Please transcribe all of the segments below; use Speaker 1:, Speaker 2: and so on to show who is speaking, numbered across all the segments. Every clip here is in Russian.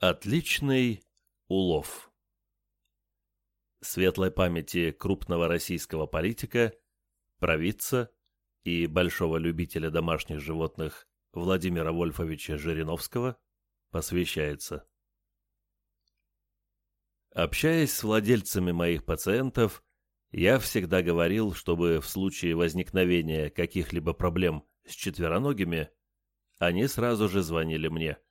Speaker 1: Отличный улов. Светлой памяти крупного российского политика, провидца и большого любителя домашних животных Владимира Вольфовича Жириновского посвящается. Общаясь с владельцами моих пациентов, я всегда говорил, чтобы в случае возникновения каких-либо проблем с четвероногими, они сразу же звонили мне –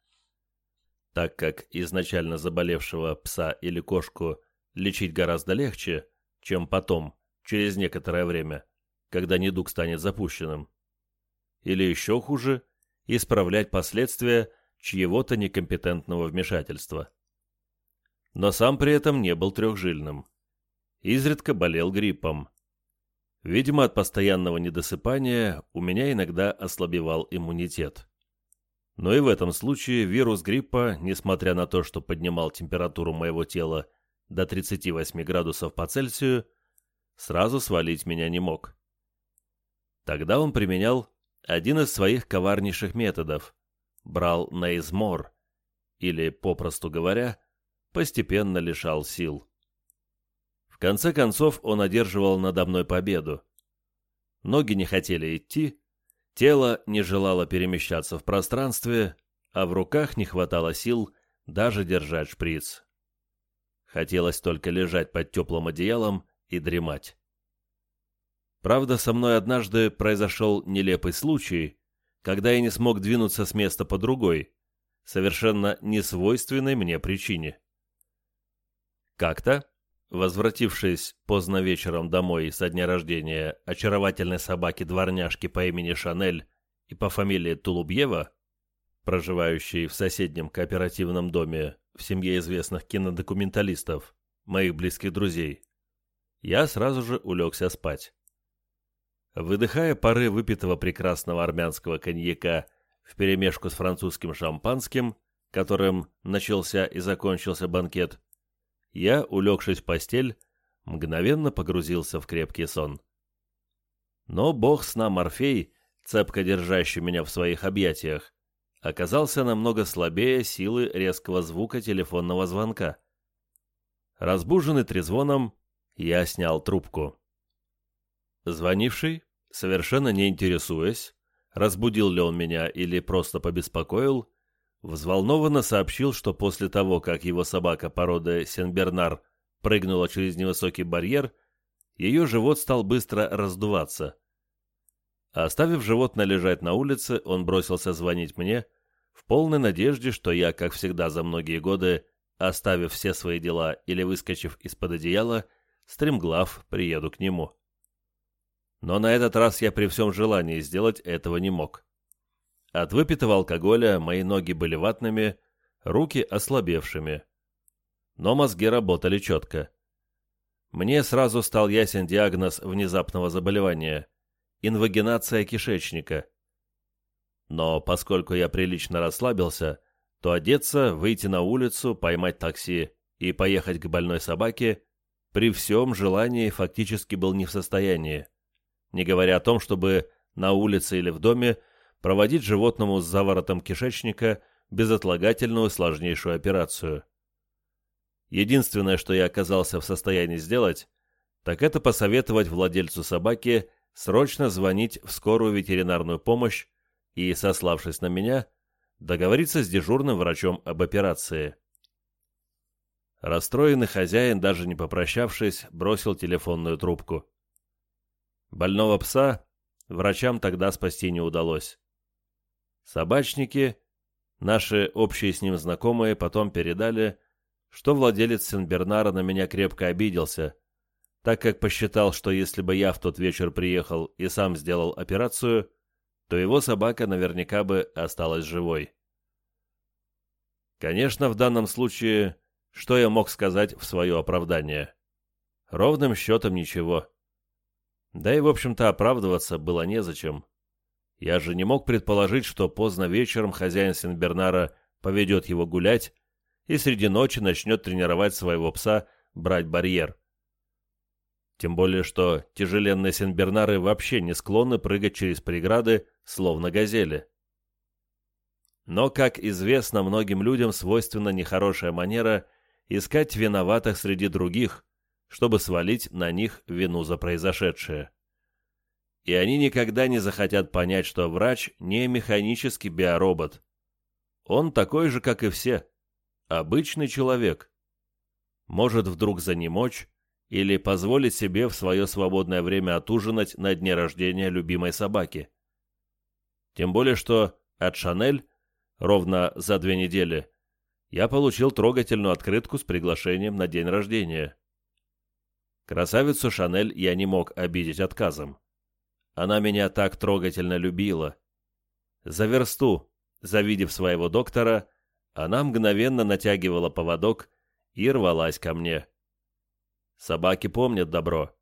Speaker 1: так как изначально заболевшего пса или кошку лечить гораздо легче, чем потом, через некоторое время, когда недуг станет запущенным. Или еще хуже, исправлять последствия чьего-то некомпетентного вмешательства. Но сам при этом не был трехжильным. Изредка болел гриппом. Видимо, от постоянного недосыпания у меня иногда ослабевал иммунитет. Но и в этом случае вирус гриппа, несмотря на то, что поднимал температуру моего тела до 38 градусов по Цельсию, сразу свалить меня не мог. Тогда он применял один из своих коварнейших методов – брал наизмор, или, попросту говоря, постепенно лишал сил. В конце концов он одерживал надо мной победу. Ноги не хотели идти, Тело не желало перемещаться в пространстве, а в руках не хватало сил даже держать шприц. Хотелось только лежать под теплым одеялом и дремать. Правда, со мной однажды произошел нелепый случай, когда я не смог двинуться с места по другой, совершенно несвойственной мне причине. Как-то, Возвратившись поздно вечером домой со дня рождения очаровательной собаки-дворняжки по имени Шанель и по фамилии Тулубьева, проживающей в соседнем кооперативном доме в семье известных кинодокументалистов, моих близких друзей, я сразу же улегся спать. Выдыхая пары выпитого прекрасного армянского коньяка вперемешку с французским шампанским, которым начался и закончился банкет, я, улегшись в постель, мгновенно погрузился в крепкий сон. Но бог сна Морфей, цепко держащий меня в своих объятиях, оказался намного слабее силы резкого звука телефонного звонка. Разбуженный трезвоном, я снял трубку. Звонивший, совершенно не интересуясь, разбудил ли он меня или просто побеспокоил, Взволнованно сообщил, что после того, как его собака породы Сенбернар прыгнула через невысокий барьер, ее живот стал быстро раздуваться. Оставив животное лежать на улице, он бросился звонить мне, в полной надежде, что я, как всегда за многие годы, оставив все свои дела или выскочив из-под одеяла, стремглав приеду к нему. Но на этот раз я при всем желании сделать этого не мог. От выпитого алкоголя мои ноги были ватными, руки ослабевшими. Но мозги работали четко. Мне сразу стал ясен диагноз внезапного заболевания – инвагинация кишечника. Но поскольку я прилично расслабился, то одеться, выйти на улицу, поймать такси и поехать к больной собаке при всем желании фактически был не в состоянии, не говоря о том, чтобы на улице или в доме проводить животному с заворотом кишечника безотлагательную сложнейшую операцию. Единственное, что я оказался в состоянии сделать, так это посоветовать владельцу собаки срочно звонить в скорую ветеринарную помощь и, сославшись на меня, договориться с дежурным врачом об операции. Расстроенный хозяин, даже не попрощавшись, бросил телефонную трубку. Больного пса врачам тогда спасти не удалось. Собачники, наши общие с ним знакомые, потом передали, что владелец Сен-Бернара на меня крепко обиделся, так как посчитал, что если бы я в тот вечер приехал и сам сделал операцию, то его собака наверняка бы осталась живой. Конечно, в данном случае, что я мог сказать в свое оправдание? Ровным счетом ничего. Да и, в общем-то, оправдываться было незачем. Я же не мог предположить, что поздно вечером хозяин Сенбернара поведет его гулять и среди ночи начнет тренировать своего пса брать барьер. Тем более, что тяжеленные Сенбернары вообще не склонны прыгать через преграды, словно газели. Но, как известно, многим людям свойственна нехорошая манера искать виноватых среди других, чтобы свалить на них вину за произошедшее. И они никогда не захотят понять, что врач не механический биоробот. Он такой же, как и все, обычный человек. Может вдруг занемочь или позволить себе в свое свободное время отужинать на дне рождения любимой собаки. Тем более, что от Шанель ровно за две недели я получил трогательную открытку с приглашением на день рождения. Красавицу Шанель я не мог обидеть отказом. Она меня так трогательно любила. За версту, завидев своего доктора, она мгновенно натягивала поводок и рвалась ко мне. Собаки помнят добро.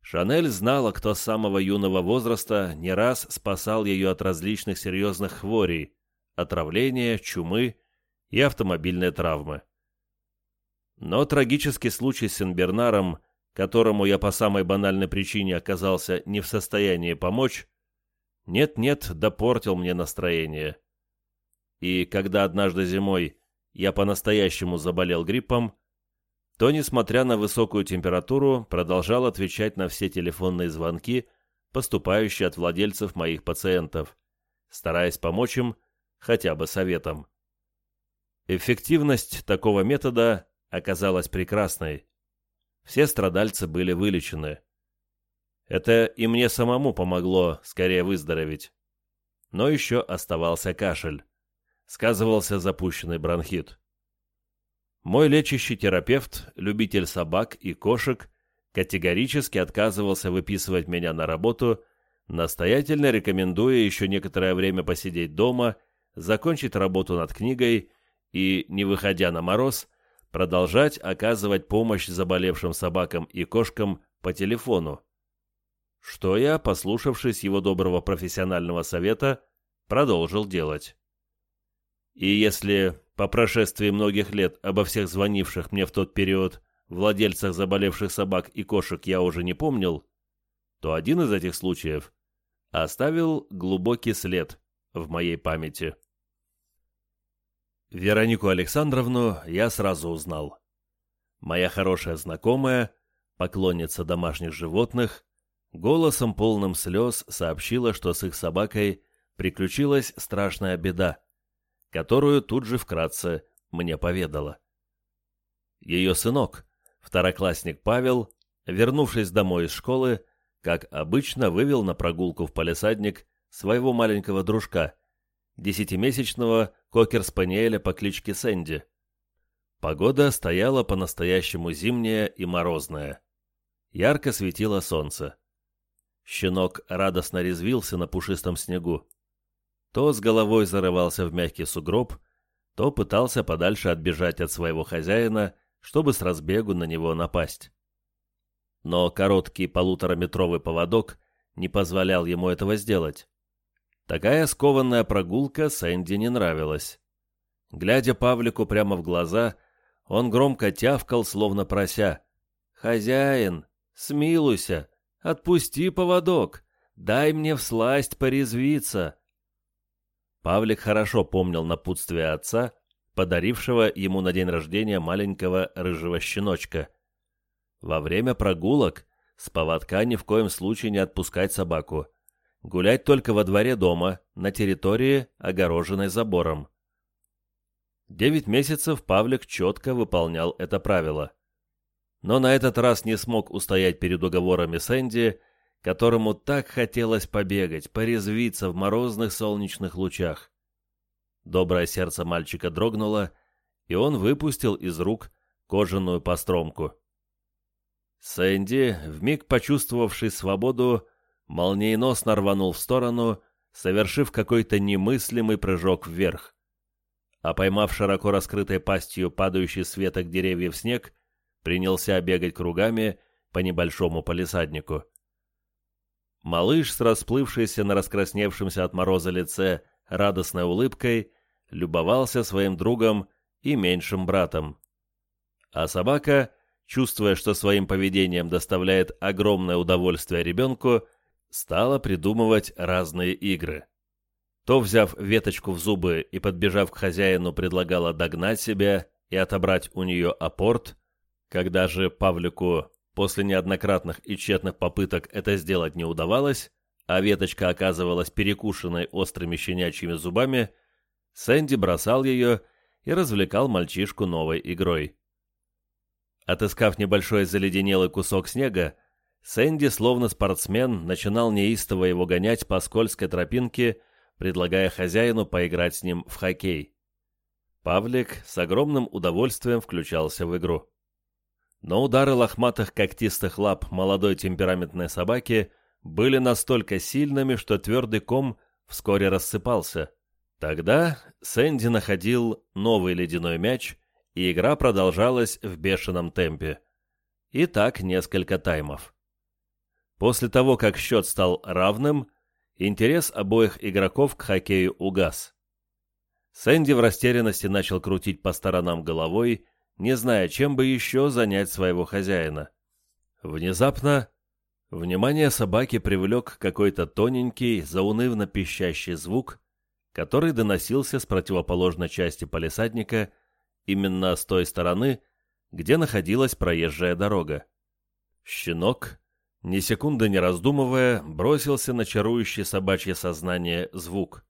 Speaker 1: Шанель знала, кто с самого юного возраста не раз спасал ее от различных серьезных хворей, отравления, чумы и автомобильной травмы. Но трагический случай с Сенбернаром которому я по самой банальной причине оказался не в состоянии помочь, нет-нет, допортил мне настроение. И когда однажды зимой я по-настоящему заболел гриппом, то, несмотря на высокую температуру, продолжал отвечать на все телефонные звонки, поступающие от владельцев моих пациентов, стараясь помочь им хотя бы советом. Эффективность такого метода оказалась прекрасной. Все страдальцы были вылечены. Это и мне самому помогло скорее выздороветь. Но еще оставался кашель. Сказывался запущенный бронхит. Мой лечащий терапевт, любитель собак и кошек, категорически отказывался выписывать меня на работу, настоятельно рекомендуя еще некоторое время посидеть дома, закончить работу над книгой и, не выходя на мороз, продолжать оказывать помощь заболевшим собакам и кошкам по телефону. Что я, послушавшись его доброго профессионального совета, продолжил делать. И если по прошествии многих лет обо всех звонивших мне в тот период владельцах заболевших собак и кошек я уже не помнил, то один из этих случаев оставил глубокий след в моей памяти. Веронику Александровну я сразу узнал. Моя хорошая знакомая, поклонница домашних животных, голосом полным слез сообщила, что с их собакой приключилась страшная беда, которую тут же вкратце мне поведала. Ее сынок, второклассник Павел, вернувшись домой из школы, как обычно вывел на прогулку в палисадник своего маленького дружка, десятимесячного кокер-спаниеля по кличке Сэнди. Погода стояла по-настоящему зимняя и морозная. Ярко светило солнце. Щенок радостно резвился на пушистом снегу. То с головой зарывался в мягкий сугроб, то пытался подальше отбежать от своего хозяина, чтобы с разбегу на него напасть. Но короткий полутораметровый поводок не позволял ему этого сделать. Такая скованная прогулка Сэнди не нравилась. Глядя Павлику прямо в глаза, он громко тявкал, словно прося. «Хозяин, смилуйся, отпусти поводок, дай мне всласть порезвиться». Павлик хорошо помнил напутствие отца, подарившего ему на день рождения маленького рыжего щеночка. Во время прогулок с поводка ни в коем случае не отпускать собаку. Гулять только во дворе дома, на территории, огороженной забором. Девять месяцев Павлик четко выполнял это правило. Но на этот раз не смог устоять перед уговорами Сэнди, которому так хотелось побегать, порезвиться в морозных солнечных лучах. Доброе сердце мальчика дрогнуло, и он выпустил из рук кожаную постромку. Сэнди, вмиг почувствовавший свободу, молниеносно рванул в сторону, совершив какой-то немыслимый прыжок вверх. А поймав широко раскрытой пастью падающий с веток деревьев снег, принялся бегать кругами по небольшому палисаднику. Малыш с расплывшейся на раскрасневшемся от мороза лице радостной улыбкой любовался своим другом и меньшим братом. А собака, чувствуя, что своим поведением доставляет огромное удовольствие ребенку, стала придумывать разные игры. то, взяв веточку в зубы и подбежав к хозяину, предлагала догнать себя и отобрать у нее апорт, когда же Павлику после неоднократных и тщетных попыток это сделать не удавалось, а веточка оказывалась перекушенной острыми щенячьими зубами, Сэнди бросал ее и развлекал мальчишку новой игрой. Отыскав небольшой заледенелый кусок снега, Сэнди, словно спортсмен, начинал неистово его гонять по скользкой тропинке, предлагая хозяину поиграть с ним в хоккей. Павлик с огромным удовольствием включался в игру. Но удары лохматых когтистых лап молодой темпераментной собаки были настолько сильными, что твердый ком вскоре рассыпался. Тогда Сэнди находил новый ледяной мяч, и игра продолжалась в бешеном темпе. И так несколько таймов. После того, как счет стал равным, интерес обоих игроков к хоккею угас. Сэнди в растерянности начал крутить по сторонам головой, не зная, чем бы еще занять своего хозяина. Внезапно внимание собаки привлек какой-то тоненький, заунывно пищащий звук, который доносился с противоположной части полисадника, именно с той стороны, где находилась проезжая дорога. Щенок, ни секунды не раздумывая, бросился на чарующее собачье сознание звук.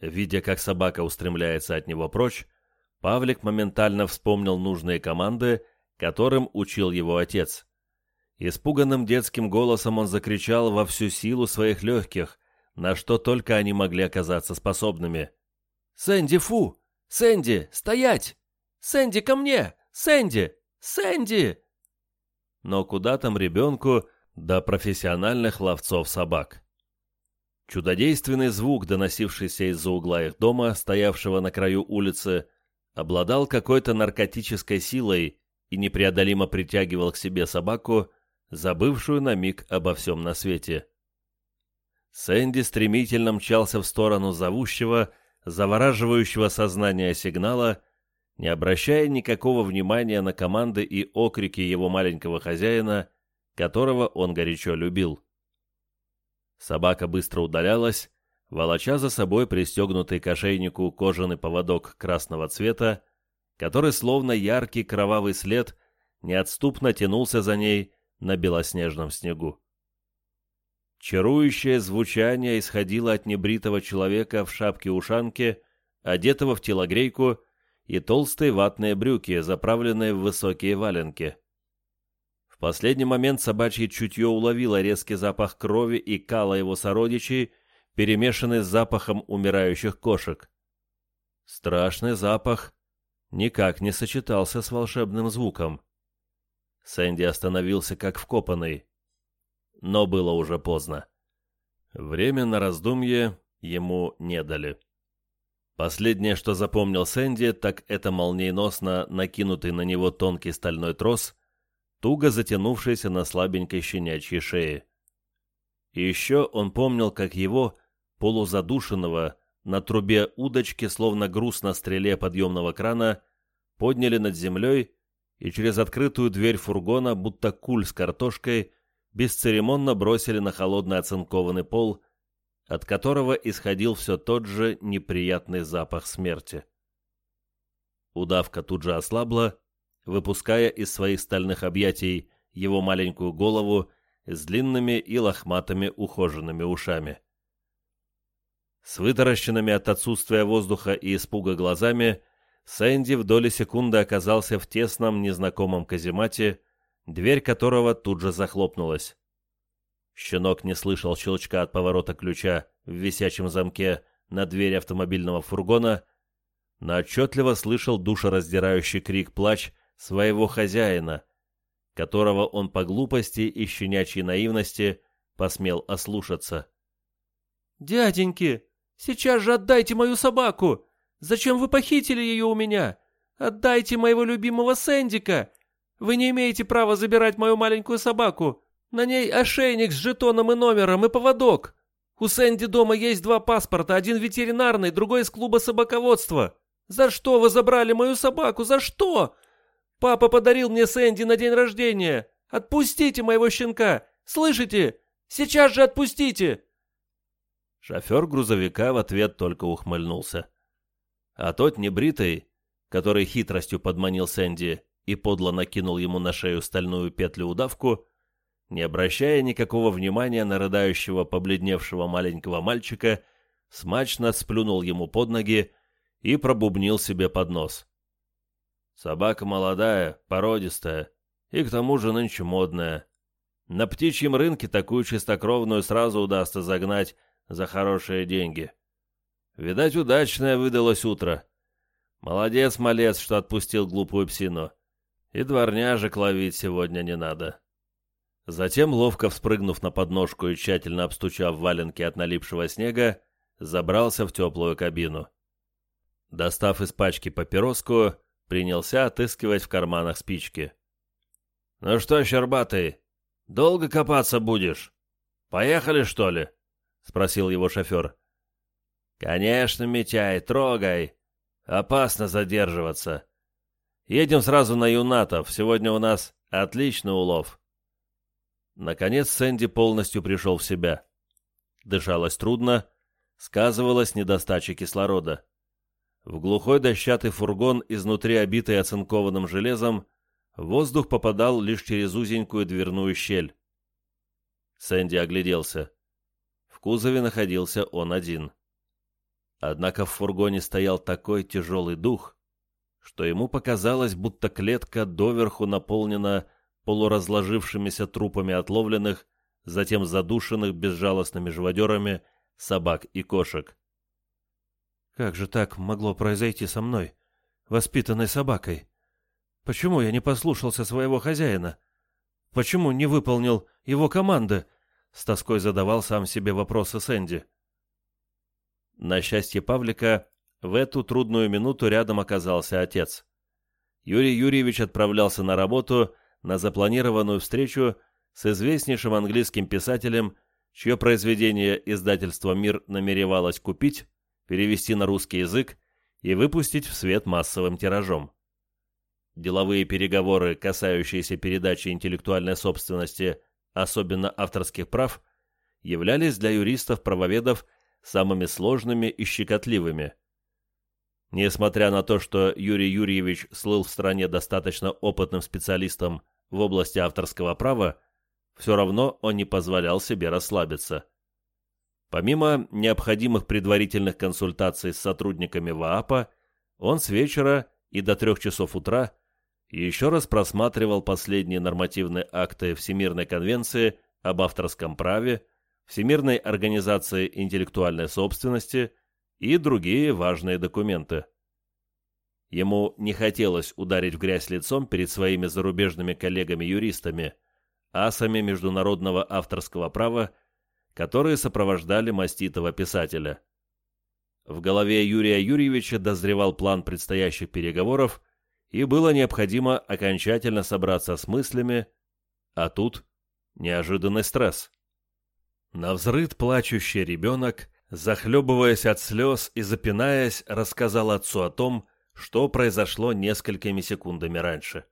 Speaker 1: Видя, как собака устремляется от него прочь, Павлик моментально вспомнил нужные команды, которым учил его отец. Испуганным детским голосом он закричал во всю силу своих легких, на что только они могли оказаться способными. «Сэнди, фу! Сэнди, стоять! Сэнди, ко мне! Сэнди! Сэнди!» Но куда там ребенку до профессиональных ловцов собак? Чудодейственный звук, доносившийся из-за угла их дома, стоявшего на краю улицы, обладал какой-то наркотической силой и непреодолимо притягивал к себе собаку, забывшую на миг обо всем на свете. Сэнди стремительно мчался в сторону зовущего, завораживающего сознание сигнала, не обращая никакого внимания на команды и окрики его маленького хозяина, которого он горячо любил. Собака быстро удалялась, волоча за собой пристегнутый к ошейнику кожаный поводок красного цвета, который словно яркий кровавый след неотступно тянулся за ней на белоснежном снегу. Чарующее звучание исходило от небритого человека в шапке-ушанке, одетого в телогрейку и толстые ватные брюки, заправленные в высокие валенки. В последний момент собачье чутье уловило резкий запах крови и кала его сородичей, перемешанный с запахом умирающих кошек. Страшный запах никак не сочетался с волшебным звуком. Сэнди остановился как вкопанный но было уже поздно. Время на раздумье ему не дали. Последнее, что запомнил Сэнди, так это молниеносно накинутый на него тонкий стальной трос, туго затянувшийся на слабенькой щенячьей шее. И еще он помнил, как его, полузадушенного, на трубе удочки, словно груз на стреле подъемного крана, подняли над землей и через открытую дверь фургона, будто куль с картошкой, бесцеремонно бросили на холодный оцинкованный пол, от которого исходил все тот же неприятный запах смерти. Удавка тут же ослабла, выпуская из своих стальных объятий его маленькую голову с длинными и лохматыми ухоженными ушами. С вытаращенными от отсутствия воздуха и испуга глазами Сэнди в доли секунды оказался в тесном незнакомом каземате, дверь которого тут же захлопнулась. Щенок не слышал щелчка от поворота ключа в висячем замке на двери автомобильного фургона, но отчетливо слышал душераздирающий крик-плач своего хозяина, которого он по глупости и щенячьей наивности посмел ослушаться.
Speaker 2: «Дяденьки, сейчас же отдайте мою собаку! Зачем вы похитили ее у меня? Отдайте моего любимого Сэндика! Вы не имеете права забирать мою маленькую собаку. На ней ошейник с жетоном и номером и поводок. У Сэнди дома есть два паспорта, один ветеринарный, другой из клуба собаководства. За что вы забрали мою собаку? За что? Папа подарил мне Сэнди на день рождения. Отпустите моего щенка. Слышите? Сейчас же отпустите!»
Speaker 1: Шофер грузовика в ответ только ухмыльнулся. А тот небритый, который хитростью подманил Сэнди и подло накинул ему на шею стальную петлю-удавку, не обращая никакого внимания на рыдающего побледневшего маленького мальчика, смачно сплюнул ему под ноги и пробубнил себе под нос. «Собака молодая, породистая, и к тому же нынче модная. На птичьем рынке такую чистокровную сразу удастся загнать за хорошие деньги. Видать, удачное выдалось утро. Молодец, малец, что отпустил глупую псину. И дворняжек ловить сегодня не надо». Затем, ловко вспрыгнув на подножку и тщательно обстучав валенки от налипшего снега, забрался в теплую кабину. Достав из пачки папироску, принялся отыскивать в карманах спички. «Ну что, Щербатый, долго копаться будешь? Поехали, что ли?» — спросил его шофер. «Конечно, Митяй, трогай. Опасно задерживаться. Едем сразу на Юнатов, сегодня у нас отличный улов». Наконец Сэнди полностью пришел в себя. Дышалось трудно, сказывалась недостача кислорода. В глухой дощатый фургон, изнутри обитый оцинкованным железом, воздух попадал лишь через узенькую дверную щель. Сэнди огляделся. В кузове находился он один. Однако в фургоне стоял такой тяжелый дух, что ему показалось, будто клетка доверху наполнена полуразложившимися трупами отловленных, затем задушенных безжалостными живодерами собак и кошек.
Speaker 2: Как же так могло произойти со мной, воспитанной собакой? Почему я не послушался своего хозяина? Почему не выполнил его команды? С тоской задавал сам себе вопросы Сэнди.
Speaker 1: На счастье Павлика, в эту трудную минуту рядом оказался отец. Юрий Юрьевич отправлялся на работу на запланированную встречу с известнейшим английским писателем, чье произведение издательство «Мир» намеревалось купить, перевести на русский язык и выпустить в свет массовым тиражом. Деловые переговоры, касающиеся передачи интеллектуальной собственности, особенно авторских прав, являлись для юристов-правоведов самыми сложными и щекотливыми. Несмотря на то, что Юрий Юрьевич слыл в стране достаточно опытным специалистом в области авторского права, все равно он не позволял себе расслабиться. Помимо необходимых предварительных консультаций с сотрудниками ВААПа, он с вечера и до трех часов утра еще раз просматривал последние нормативные акты Всемирной конвенции об авторском праве, Всемирной организации интеллектуальной собственности и другие важные документы. Ему не хотелось ударить в грязь лицом перед своими зарубежными коллегами-юристами, асами международного авторского права, которые сопровождали маститого писателя. В голове Юрия Юрьевича дозревал план предстоящих переговоров, и было необходимо окончательно собраться с мыслями, а тут неожиданный стресс. На взрыд плачущий ребенок захлебываясь от слез и запинаясь, рассказал отцу о том, что произошло несколькими секундами раньше.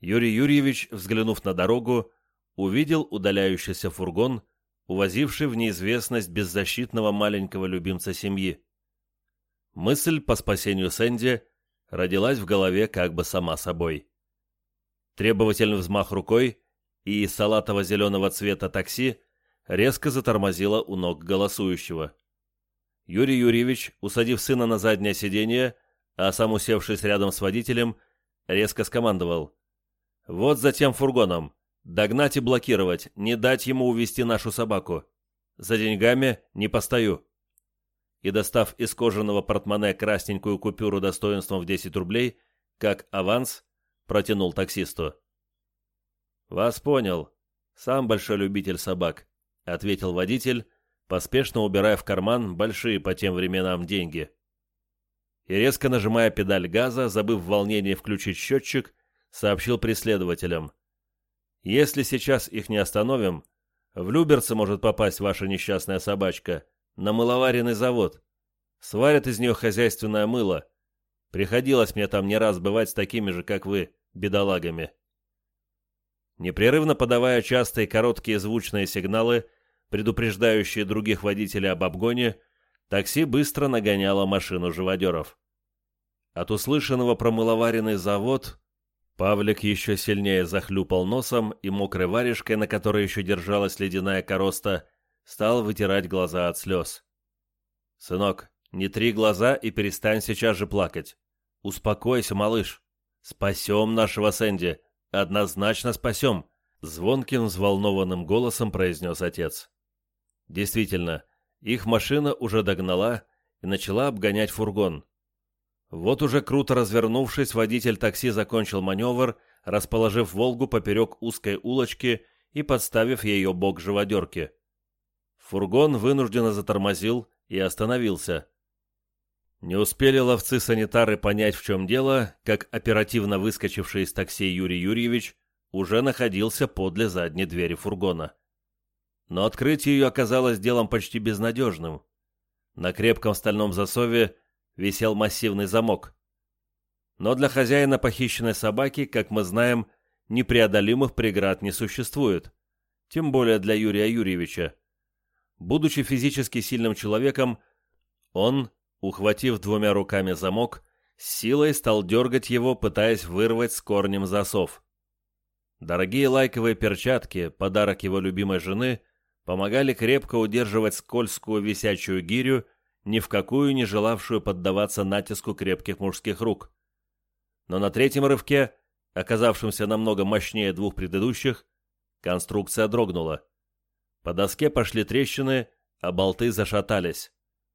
Speaker 1: Юрий Юрьевич, взглянув на дорогу, увидел удаляющийся фургон, увозивший в неизвестность беззащитного маленького любимца семьи. Мысль по спасению Сэнди родилась в голове как бы сама собой. Требовательный взмах рукой, и салатово-зеленого цвета такси резко затормозила у ног голосующего. Юрий Юрьевич, усадив сына на заднее сиденье, а сам усевшись рядом с водителем, резко скомандовал. «Вот за тем фургоном. Догнать и блокировать, не дать ему увести нашу собаку. За деньгами не постою». И, достав из кожаного портмоне красненькую купюру достоинством в 10 рублей, как аванс, протянул таксисту. «Вас понял. Сам большой любитель собак. — ответил водитель, поспешно убирая в карман большие по тем временам деньги. И резко нажимая педаль газа, забыв в волнении включить счетчик, сообщил преследователям. «Если сейчас их не остановим, в Люберце может попасть ваша несчастная собачка на мыловаренный завод. Сварят из нее хозяйственное мыло. Приходилось мне там не раз бывать с такими же, как вы, бедолагами». Непрерывно подавая частые короткие звучные сигналы, предупреждающие других водителей об обгоне, такси быстро нагоняло машину живодеров. От услышанного про мыловаренный завод Павлик еще сильнее захлюпал носом и мокрой варежкой, на которой еще держалась ледяная короста, стал вытирать глаза от слез. «Сынок, не три глаза и перестань сейчас же плакать. Успокойся, малыш. Спасем нашего Сэнди. Однозначно спасем», — звонким, взволнованным голосом произнес отец. Действительно, их машина уже догнала и начала обгонять фургон. Вот уже круто развернувшись, водитель такси закончил маневр, расположив «Волгу» поперек узкой улочки и подставив ее бок живодерки. Фургон вынужденно затормозил и остановился. Не успели ловцы-санитары понять, в чем дело, как оперативно выскочивший из такси Юрий Юрьевич уже находился подле задней двери фургона. Но открыть ее оказалось делом почти безнадежным. На крепком стальном засове висел массивный замок. Но для хозяина похищенной собаки, как мы знаем, непреодолимых преград не существует. Тем более для Юрия Юрьевича. Будучи физически сильным человеком, он, ухватив двумя руками замок, силой стал дергать его, пытаясь вырвать с корнем засов. Дорогие лайковые перчатки, подарок его любимой жены, помогали крепко удерживать скользкую висячую гирю ни в какую не желавшую поддаваться натиску крепких мужских рук. Но на третьем рывке, оказавшемся намного мощнее двух предыдущих, конструкция дрогнула. По доске пошли трещины, а болты зашатались,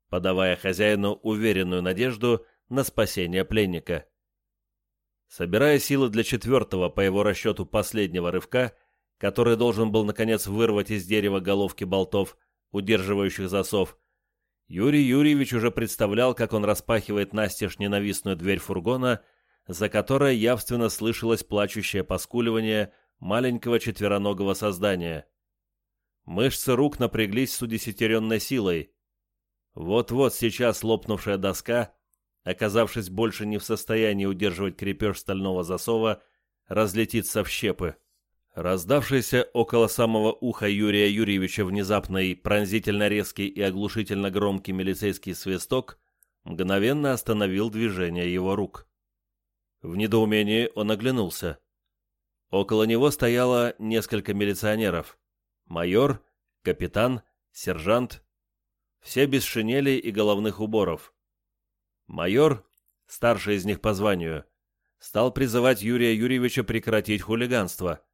Speaker 1: подавая хозяину уверенную надежду на спасение пленника. Собирая силы для четвертого, по его расчету, последнего рывка, который должен был, наконец, вырвать из дерева головки болтов, удерживающих засов, Юрий Юрьевич уже представлял, как он распахивает настежь ненавистную дверь фургона, за которой явственно слышалось плачущее поскуливание маленького четвероногого создания. Мышцы рук напряглись с удесятеренной силой. Вот-вот сейчас лопнувшая доска, оказавшись больше не в состоянии удерживать крепеж стального засова, разлетится в щепы. Раздавшийся около самого уха Юрия Юрьевича внезапный, пронзительно резкий и оглушительно громкий милицейский свисток мгновенно остановил движение его рук. В недоумении он оглянулся. Около него стояло несколько милиционеров. Майор, капитан, сержант. Все без шинелей и головных уборов. Майор, старший из них по званию, стал призывать Юрия Юрьевича прекратить хулиганство –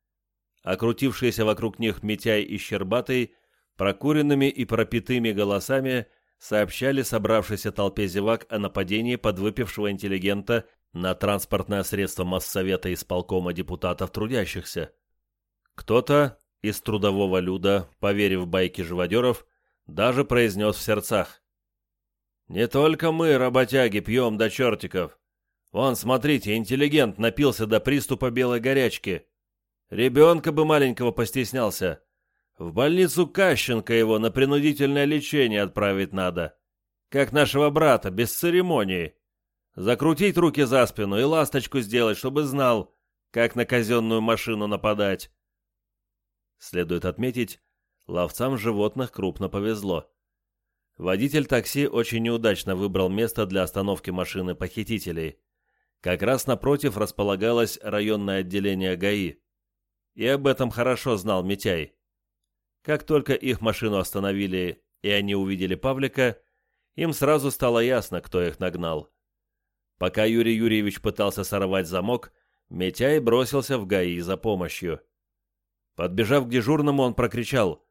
Speaker 1: Окрутившиеся вокруг них Митяй и Щербатый прокуренными и пропитыми голосами сообщали собравшейся толпе зевак о нападении подвыпившего интеллигента на транспортное средство Моссовета исполкома депутатов трудящихся. Кто-то из трудового люда, поверив байки живодеров, даже произнес в сердцах. «Не только мы, работяги, пьем до чертиков. Вон, смотрите, интеллигент напился до приступа белой горячки. Ребенка бы маленького постеснялся. В больницу Кащенко его на принудительное лечение отправить надо. Как нашего брата, без церемонии. Закрутить руки за спину и ласточку сделать, чтобы знал, как на казенную машину нападать. Следует отметить, ловцам животных крупно повезло. Водитель такси очень неудачно выбрал место для остановки машины похитителей. Как раз напротив располагалось районное отделение ГАИ. И об этом хорошо знал Митяй. Как только их машину остановили и они увидели Павлика, им сразу стало ясно, кто их нагнал. Пока Юрий Юрьевич пытался сорвать замок, Митяй бросился в ГАИ за помощью. Подбежав к дежурному, он прокричал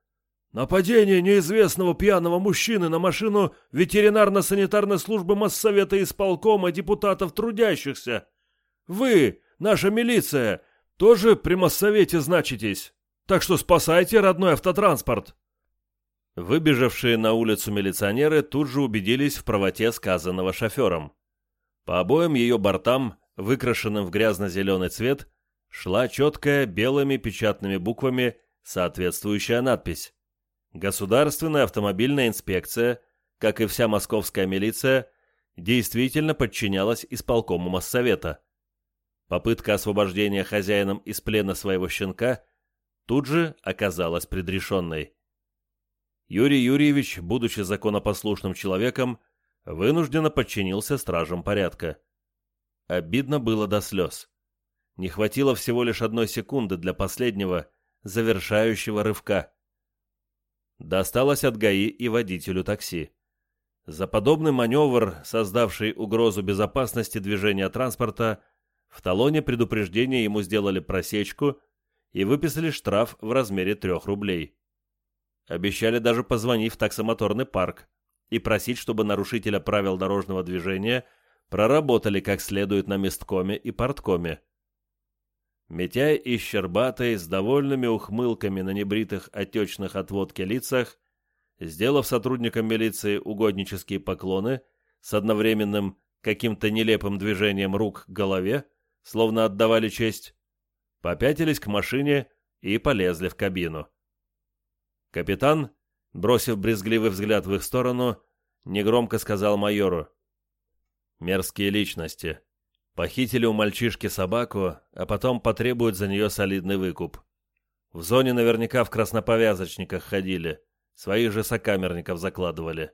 Speaker 1: «Нападение неизвестного пьяного мужчины на машину ветеринарно-санитарной службы Моссовета исполкома депутатов трудящихся! Вы, наша милиция, тоже при Моссовете значитесь. Так что спасайте родной автотранспорт!» Выбежавшие на улицу милиционеры тут же убедились в правоте сказанного шофером. По обоим ее бортам, выкрашенным в грязно-зеленый цвет, шла четкая белыми печатными буквами соответствующая надпись. Государственная автомобильная инспекция, как и вся московская милиция, действительно подчинялась исполкому Моссовета. Попытка освобождения хозяином из плена своего щенка тут же оказалась предрешенной. Юрий Юрьевич, будучи законопослушным человеком, вынужденно подчинился стражам порядка. Обидно было до слез. Не хватило всего лишь одной секунды для последнего, завершающего рывка. Досталось от ГАИ и водителю такси. За подобный маневр, создавший угрозу безопасности движения транспорта, в талоне предупреждения ему сделали просечку и выписали штраф в размере трех рублей. Обещали даже позвонить в таксомоторный парк и просить, чтобы нарушителя правил дорожного движения проработали как следует на месткоме и порткоме. Митяй и Щербатый с довольными ухмылками на небритых отечных от водки лицах, сделав сотрудникам милиции угоднические поклоны с одновременным каким-то нелепым движением рук к голове, словно отдавали честь, попятились к машине и полезли в кабину. Капитан, бросив брезгливый взгляд в их сторону, негромко сказал майору. «Мерзкие личности. Похитили у мальчишки собаку, а потом потребуют за нее солидный выкуп. В зоне наверняка в красноповязочниках ходили, своих же сокамерников закладывали.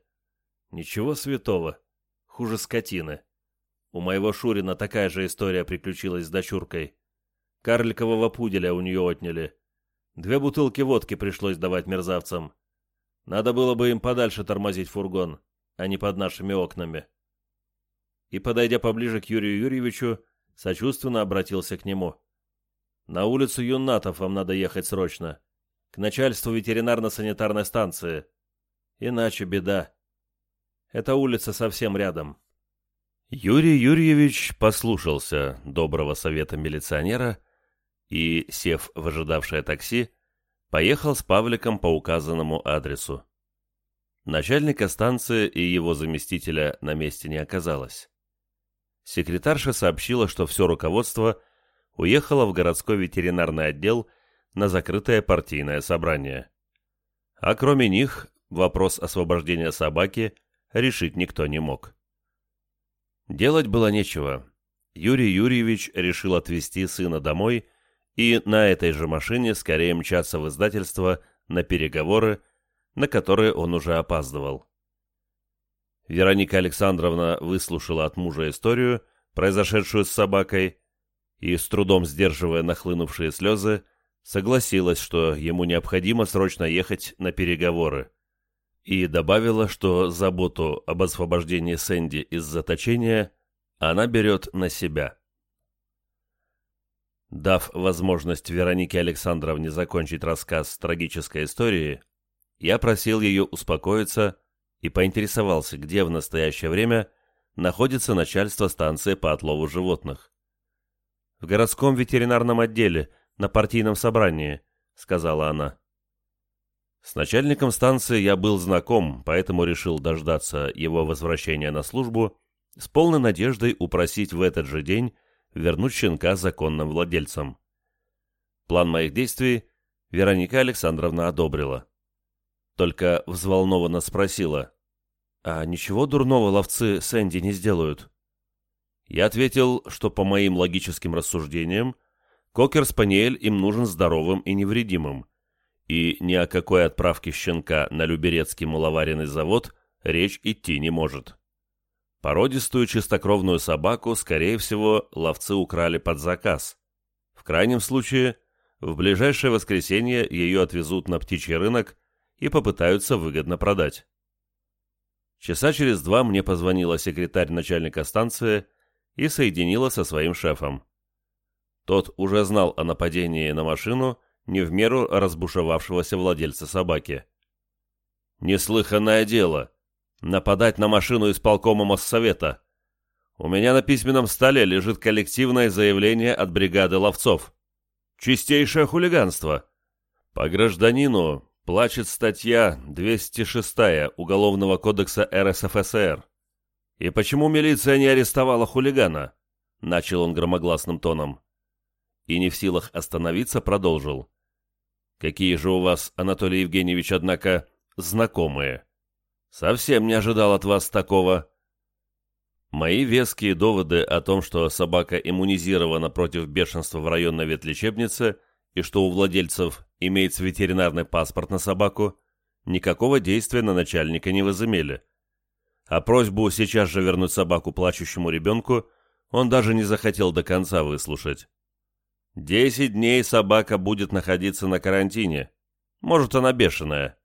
Speaker 1: Ничего святого, хуже скотины. У моего Шурина такая же история приключилась с дочуркой. Карликового пуделя у нее отняли. Две бутылки водки пришлось давать мерзавцам. Надо было бы им подальше тормозить фургон, а не под нашими окнами. И, подойдя поближе к Юрию Юрьевичу, сочувственно обратился к нему. «На улицу Юнатов вам надо ехать срочно. К начальству ветеринарно-санитарной станции. Иначе беда. Эта улица совсем рядом». Юрий Юрьевич послушался доброго совета милиционера и, сев в ожидавшее такси, поехал с Павликом по указанному адресу. Начальника станции и его заместителя на месте не оказалось. Секретарша сообщила, что все руководство уехало в городской ветеринарный отдел на закрытое партийное собрание. А кроме них, вопрос освобождения собаки решить никто не мог. Делать было нечего. Юрий Юрьевич решил отвезти сына домой и на этой же машине скорее мчаться в издательство на переговоры, на которые он уже опаздывал. Вероника Александровна выслушала от мужа историю, произошедшую с собакой, и, с трудом сдерживая нахлынувшие слезы, согласилась, что ему необходимо срочно ехать на переговоры и добавила, что заботу об освобождении Сэнди из заточения она берет на себя. Дав возможность Веронике Александровне закончить рассказ трагической истории, я просил ее успокоиться и поинтересовался, где в настоящее время находится начальство станции по отлову животных. «В городском ветеринарном отделе, на партийном собрании», — сказала она. С начальником станции я был знаком, поэтому решил дождаться его возвращения на службу с полной надеждой упросить в этот же день вернуть щенка законным владельцам. План моих действий Вероника Александровна одобрила. Только взволнованно спросила, «А ничего дурного ловцы Сэнди не сделают?» Я ответил, что по моим логическим рассуждениям Кокер-спаниель им нужен здоровым и невредимым, и ни о какой отправке щенка на Люберецкий муловаренный завод речь идти не может. Породистую чистокровную собаку, скорее всего, ловцы украли под заказ. В крайнем случае, в ближайшее воскресенье ее отвезут на птичий рынок и попытаются выгодно продать. Часа через два мне позвонила секретарь начальника станции и соединила со своим шефом. Тот уже знал о нападении на машину не в меру разбушевавшегося владельца собаки. «Неслыханное дело! Нападать на машину исполкома Моссовета! У меня на письменном столе лежит коллективное заявление от бригады ловцов. Чистейшее хулиганство! По гражданину плачет статья 206 Уголовного кодекса РСФСР. И почему милиция не арестовала хулигана?» Начал он громогласным тоном. И не в силах остановиться, продолжил. Какие же у вас, Анатолий Евгеньевич, однако, знакомые. Совсем не ожидал от вас такого. Мои веские доводы о том, что собака иммунизирована против бешенства в районной ветлечебнице и что у владельцев имеется ветеринарный паспорт на собаку, никакого действия на начальника не возымели. А просьбу сейчас же вернуть собаку плачущему ребенку он даже не захотел до конца выслушать. Десять дней собака будет находиться на карантине. Может, она бешеная.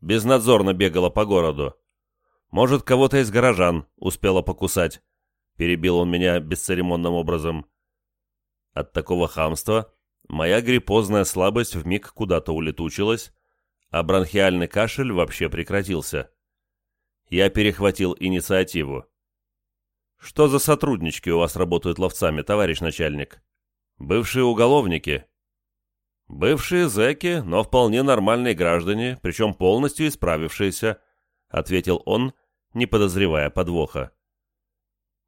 Speaker 1: Безнадзорно бегала по городу. Может, кого-то из горожан успела покусать. Перебил он меня бесцеремонным образом. От такого хамства моя гриппозная слабость вмиг куда-то улетучилась, а бронхиальный кашель вообще прекратился. Я перехватил инициативу. «Что за сотруднички у вас работают ловцами, товарищ начальник?» «Бывшие уголовники». «Бывшие зэки, но вполне нормальные граждане, причем полностью исправившиеся», — ответил он, не подозревая подвоха.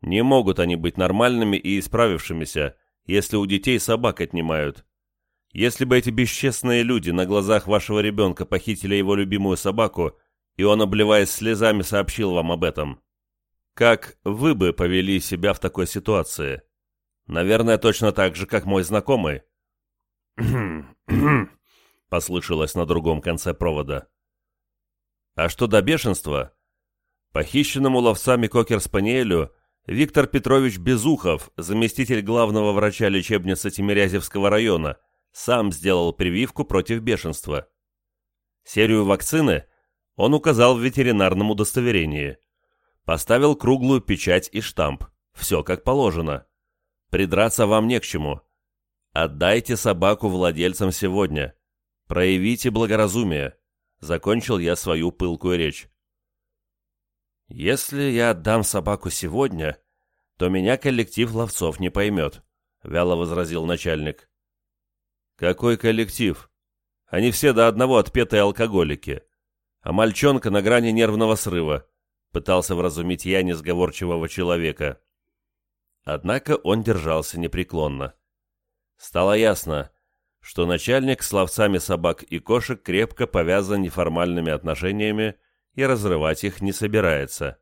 Speaker 1: «Не могут они быть нормальными и исправившимися, если у детей собак отнимают. Если бы эти бесчестные люди на глазах вашего ребенка похитили его любимую собаку, и он, обливаясь слезами, сообщил вам об этом, как вы бы повели себя в такой ситуации? Наверное, точно так же, как мой знакомый». послышалось на другом конце провода. А что до бешенства? Похищенному ловцами кокер-спаниелю Виктор Петрович Безухов, заместитель главного врача лечебницы Тимирязевского района, сам сделал прививку против бешенства. Серию вакцины он указал в ветеринарном удостоверении. Поставил круглую печать и штамп. Все как положено. Придраться вам не к чему. Отдайте собаку владельцам сегодня. Проявите благоразумие. Закончил я свою пылкую речь. Если я отдам собаку сегодня, то меня коллектив ловцов не поймет, вяло возразил начальник. Какой коллектив? Они все до одного отпетые алкоголики. А мальчонка на грани нервного срыва, пытался вразумить я несговорчивого человека. Однако он держался непреклонно. Стало ясно, что начальник с ловцами собак и кошек крепко повязан неформальными отношениями и разрывать их не собирается.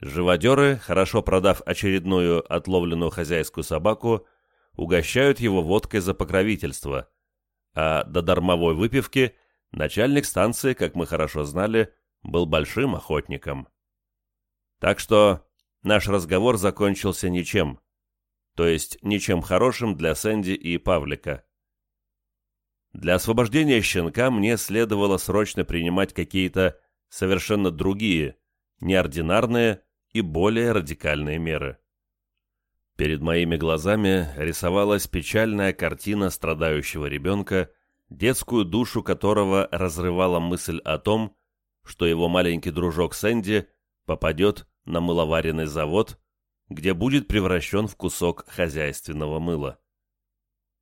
Speaker 1: Живодеры, хорошо продав очередную отловленную хозяйскую собаку, угощают его водкой за покровительство, а до дармовой выпивки начальник станции, как мы хорошо знали, был большим охотником. Так что наш разговор закончился ничем, то есть ничем хорошим для Сэнди и Павлика. Для освобождения щенка мне следовало срочно принимать какие-то совершенно другие, неординарные и более радикальные меры. Перед моими глазами рисовалась печальная картина страдающего ребенка, детскую душу которого разрывала мысль о том, что его маленький дружок Сэнди попадет на мыловаренный завод, где будет превращен в кусок хозяйственного мыла.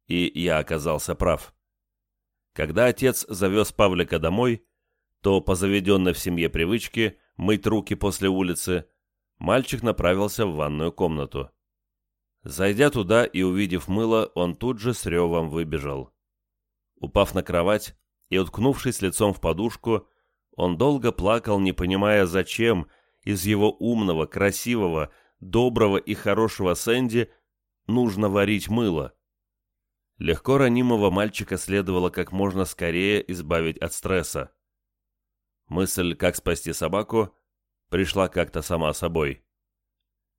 Speaker 1: И я оказался прав. Когда отец завез Павлика домой, то по заведенной в семье привычке мыть руки после улицы, мальчик направился в ванную комнату. Зайдя туда и увидев мыло, он тут же с ревом выбежал. Упав на кровать и уткнувшись лицом в подушку, он долго плакал, не понимая, зачем из его умного, красивого, доброго и хорошего Сэнди нужно варить мыло. Легко ранимого мальчика следовало как можно скорее избавить от стресса. Мысль, как спасти собаку, пришла как-то сама собой.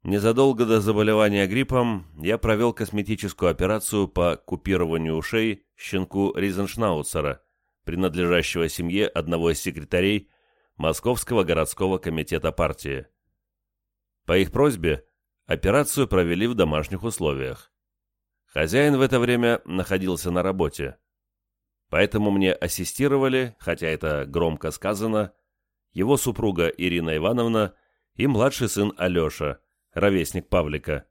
Speaker 1: Незадолго до заболевания гриппом я провел косметическую операцию по купированию ушей щенку Ризеншнауцера, принадлежащего семье одного из секретарей Московского городского комитета партии. По их просьбе операцию провели в домашних условиях. Хозяин в это время находился на работе. Поэтому мне ассистировали, хотя это громко сказано, его супруга Ирина Ивановна и младший сын Алеша, ровесник Павлика.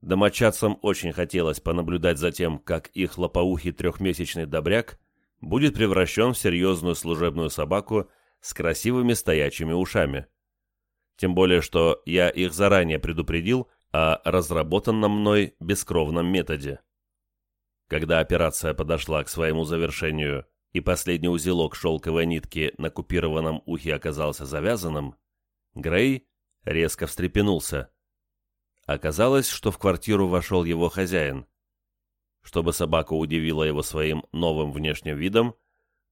Speaker 1: Домочадцам очень хотелось понаблюдать за тем, как их лопоухий трехмесячный добряк будет превращен в серьезную служебную собаку с красивыми стоячими ушами. Тем более, что я их заранее предупредил о разработанном мной бескровном методе. Когда операция подошла к своему завершению и последний узелок шелковой нитки на купированном ухе оказался завязанным, Грей резко встрепенулся. Оказалось, что в квартиру вошел его хозяин. Чтобы собака удивила его своим новым внешним видом,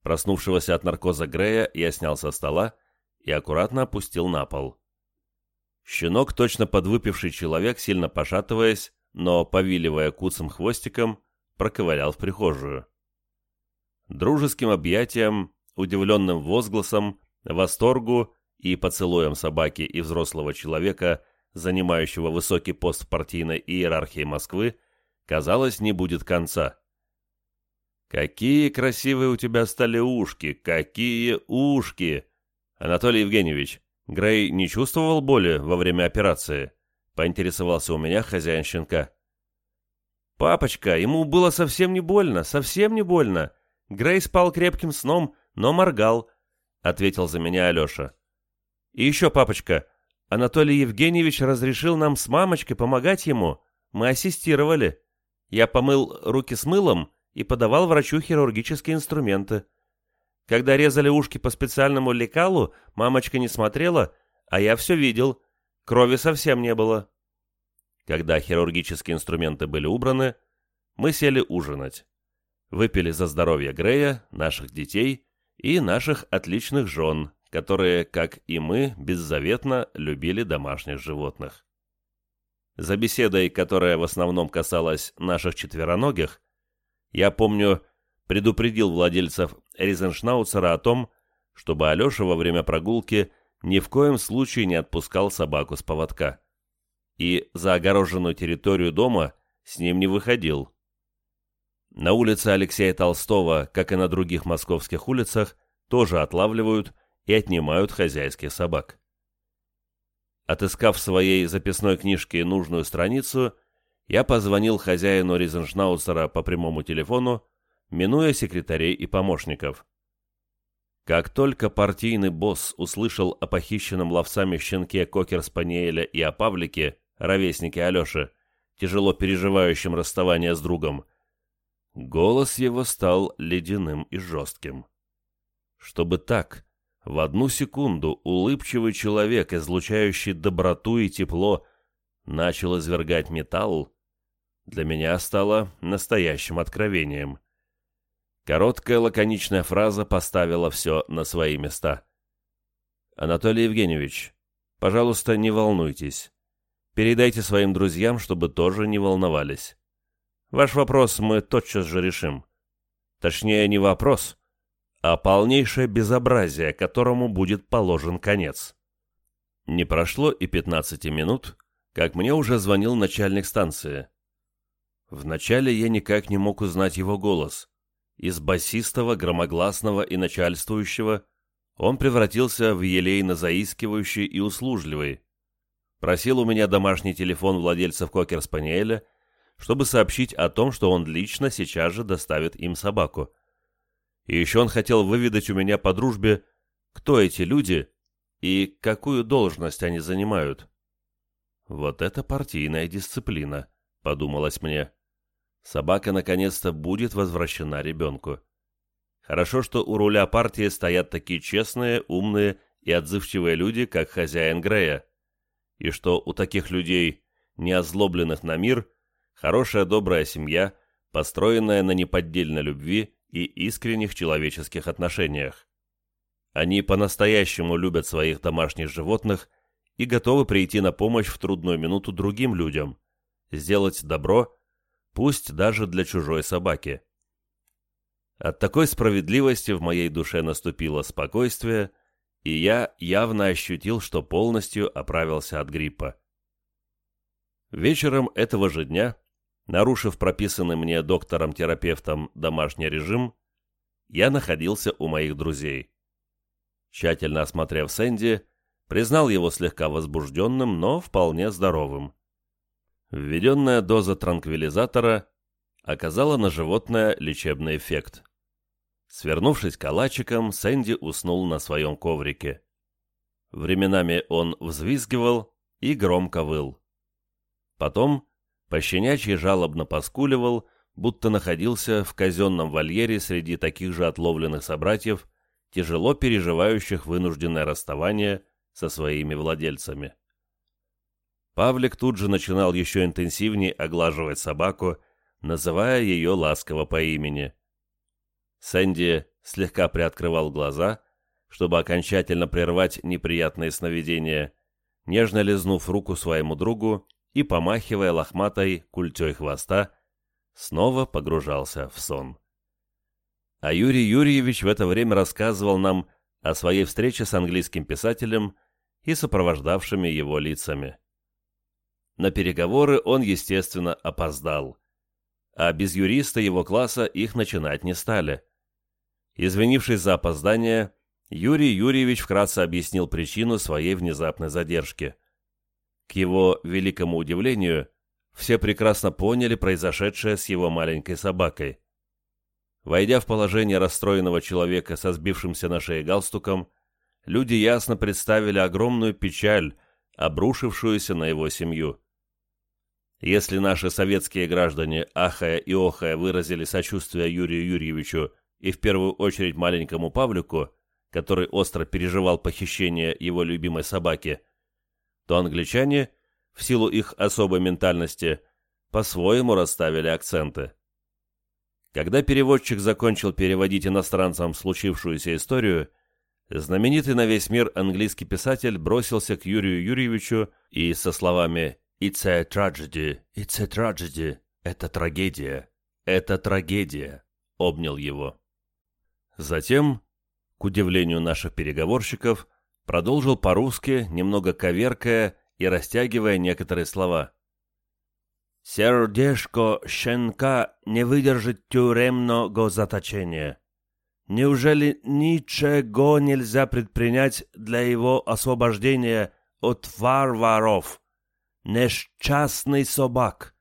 Speaker 1: Проснувшегося от наркоза Грея я снял со стола и аккуратно опустил на пол. Щенок, точно подвыпивший человек, сильно пошатываясь, но, повиливая куцым хвостиком, проковырял в прихожую. Дружеским объятием, удивленным возгласом, восторгу и поцелуем собаки и взрослого человека, занимающего высокий пост в партийной иерархии Москвы, казалось, не будет конца. «Какие красивые у тебя стали ушки! Какие ушки!» «Анатолий Евгеньевич, Грей не чувствовал боли во время операции?» — поинтересовался у меня хозяин щенка. «Папочка, ему было совсем не больно, совсем не больно. Грей спал крепким сном, но моргал», — ответил за меня Алеша. «И еще, папочка, Анатолий Евгеньевич разрешил нам с мамочкой помогать ему. Мы ассистировали. Я помыл руки с мылом и подавал врачу хирургические инструменты. Когда резали ушки по специальному лекалу, мамочка не смотрела, а я все видел. Крови совсем не было. Когда хирургические инструменты были убраны, мы сели ужинать. Выпили за здоровье Грея, наших детей и наших отличных жен, которые, как и мы, беззаветно любили домашних животных. За беседой, которая в основном касалась наших четвероногих, я помню, предупредил владельцев Ризеншнауцера о том, чтобы Алеша во время прогулки ни в коем случае не отпускал собаку с поводка. И за огороженную территорию дома с ним не выходил. На улице Алексея Толстого, как и на других московских улицах, тоже отлавливают и отнимают хозяйских собак. Отыскав в своей записной книжке нужную страницу, я позвонил хозяину Ризеншнауцера по прямому телефону, минуя секретарей и помощников. Как только партийный босс услышал о похищенном ловцами щенке Кокер-Спаниеля и о Павлике, ровеснике Алеши, тяжело переживающем расставание с другом, голос его стал ледяным и жестким. Чтобы так, в одну секунду улыбчивый человек, излучающий доброту и тепло, начал извергать металл, для меня стало настоящим откровением. Короткая лаконичная фраза поставила все на свои места. «Анатолий Евгеньевич, пожалуйста, не волнуйтесь. Передайте своим друзьям, чтобы тоже не волновались. Ваш вопрос мы тотчас же решим. Точнее, не вопрос, а полнейшее безобразие, которому будет положен конец». Не прошло и 15 минут, как мне уже звонил начальник станции. Вначале я никак не мог узнать его голос. Из басистого, громогласного и начальствующего он превратился в елейно заискивающий и услужливый. Просил у меня домашний телефон владельцев Кокер-Спаниеля, чтобы сообщить о том, что он лично сейчас же доставит им собаку. И еще он хотел выведать у меня по дружбе, кто эти люди и какую должность они занимают. Вот это партийная дисциплина, подумалось мне собака наконец-то будет возвращена ребенку. Хорошо, что у руля партии стоят такие честные, умные и отзывчивые люди, как хозяин Грея, и что у таких людей, не озлобленных на мир, хорошая добрая семья, построенная на неподдельной любви и искренних человеческих отношениях. Они по-настоящему любят своих домашних животных и готовы прийти на помощь в трудную минуту другим людям, сделать добро пусть даже для чужой собаки. От такой справедливости в моей душе наступило спокойствие, и я явно ощутил, что полностью оправился от гриппа. Вечером этого же дня, нарушив прописанный мне доктором-терапевтом домашний режим, я находился у моих друзей. Тщательно осмотрев Сэнди, признал его слегка возбужденным, но вполне здоровым. Введенная доза транквилизатора оказала на животное лечебный эффект. Свернувшись калачиком, Сэнди уснул на своем коврике. Временами он взвизгивал и громко выл. Потом пощенячьи жалобно поскуливал, будто находился в казенном вольере среди таких же отловленных собратьев, тяжело переживающих вынужденное расставание со своими владельцами. Павлик тут же начинал еще интенсивнее оглаживать собаку, называя ее ласково по имени. Сэнди слегка приоткрывал глаза, чтобы окончательно прервать неприятные сновидения, нежно лизнув руку своему другу и, помахивая лохматой культей хвоста, снова погружался в сон. А Юрий Юрьевич в это время рассказывал нам о своей встрече с английским писателем и сопровождавшими его лицами. На переговоры он, естественно, опоздал, а без юриста его класса их начинать не стали. Извинившись за опоздание, Юрий Юрьевич вкратце объяснил причину своей внезапной задержки. К его великому удивлению, все прекрасно поняли произошедшее с его маленькой собакой. Войдя в положение расстроенного человека со сбившимся на шее галстуком, люди ясно представили огромную печаль, обрушившуюся на его семью. Если наши советские граждане, ахая и охая, выразили сочувствие Юрию Юрьевичу и в первую очередь маленькому Павлику, который остро переживал похищение его любимой собаки, то англичане, в силу их особой ментальности, по-своему расставили акценты. Когда переводчик закончил переводить иностранцам случившуюся историю, знаменитый на весь мир английский писатель бросился к Юрию Юрьевичу и со словами «It's a tragedy, it's a tragedy, это трагедия, это трагедия», обнял его. Затем, к удивлению наших переговорщиков, продолжил по-русски, немного коверкая и растягивая некоторые слова. Сердешко щенка не выдержит тюремного заточения. Неужели ничего нельзя предпринять для его освобождения от варваров? Несчастный собак.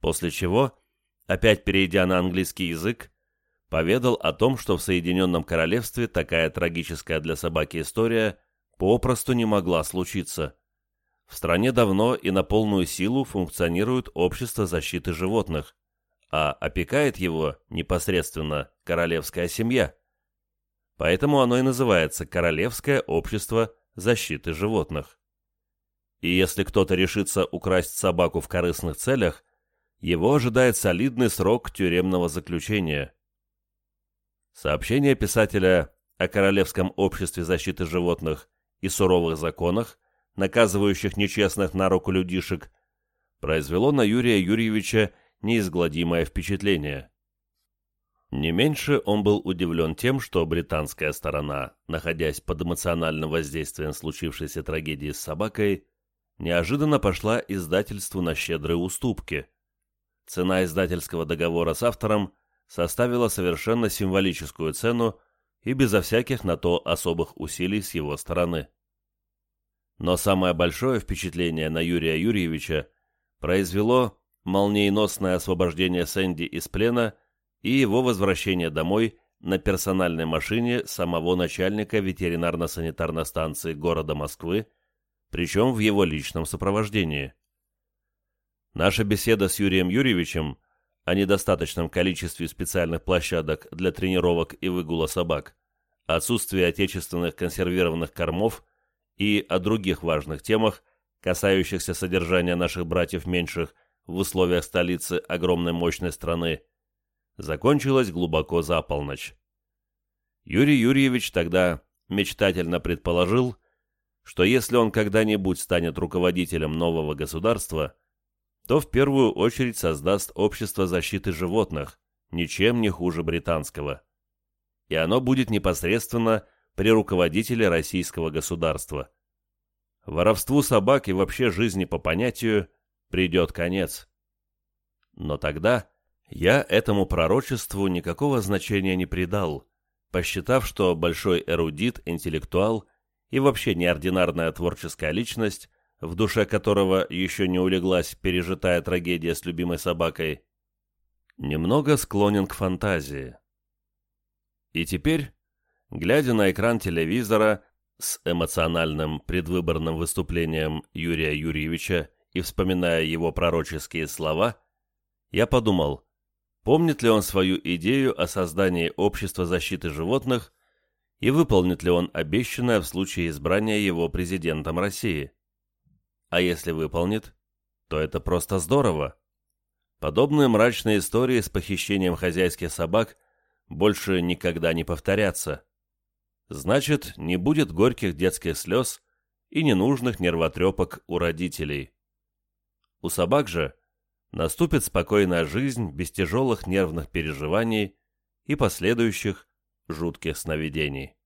Speaker 1: После чего, опять перейдя на английский язык, поведал о том, что в Соединенном Королевстве такая трагическая для собаки история попросту не могла случиться. В стране давно и на полную силу функционирует общество защиты животных, а опекает его непосредственно королевская семья. Поэтому оно и называется Королевское общество защиты животных. И если кто-то решится украсть собаку в корыстных целях, его ожидает солидный срок тюремного заключения. Сообщение писателя о Королевском обществе защиты животных и суровых законах наказывающих нечестных на руку людишек, произвело на Юрия Юрьевича неизгладимое впечатление. Не меньше он был удивлен тем, что британская сторона, находясь под эмоциональным воздействием случившейся трагедии с собакой, неожиданно пошла издательству на щедрые уступки. Цена издательского договора с автором составила совершенно символическую цену и безо всяких на то особых усилий с его стороны. Но самое большое впечатление на Юрия Юрьевича произвело молниеносное освобождение Сэнди из плена и его возвращение домой на персональной машине самого начальника ветеринарно-санитарной станции города Москвы, причем в его личном сопровождении. Наша беседа с Юрием Юрьевичем о недостаточном количестве специальных площадок для тренировок и выгула собак, отсутствии отечественных консервированных кормов и о других важных темах, касающихся содержания наших братьев меньших в условиях столицы огромной мощной страны, закончилась глубоко за полночь. Юрий Юрьевич тогда мечтательно предположил, что если он когда-нибудь станет руководителем нового государства, то в первую очередь создаст общество защиты животных, ничем не хуже британского. И оно будет непосредственно при руководителе российского государства. Воровству собак и вообще жизни по понятию придет конец. Но тогда я этому пророчеству никакого значения не придал, посчитав, что большой эрудит, интеллектуал и вообще неординарная творческая личность, в душе которого еще не улеглась пережитая трагедия с любимой собакой, немного склонен к фантазии. И теперь Глядя на экран телевизора с эмоциональным предвыборным выступлением Юрия Юрьевича и вспоминая его пророческие слова, я подумал, помнит ли он свою идею о создании общества защиты животных и выполнит ли он обещанное в случае избрания его президентом России. А если выполнит, то это просто здорово. Подобные мрачные истории с похищением хозяйских собак – больше никогда не повторятся. Значит, не будет горьких детских слез и ненужных нервотрепок у родителей. У собак же наступит спокойная жизнь без тяжелых нервных переживаний и последующих жутких сновидений.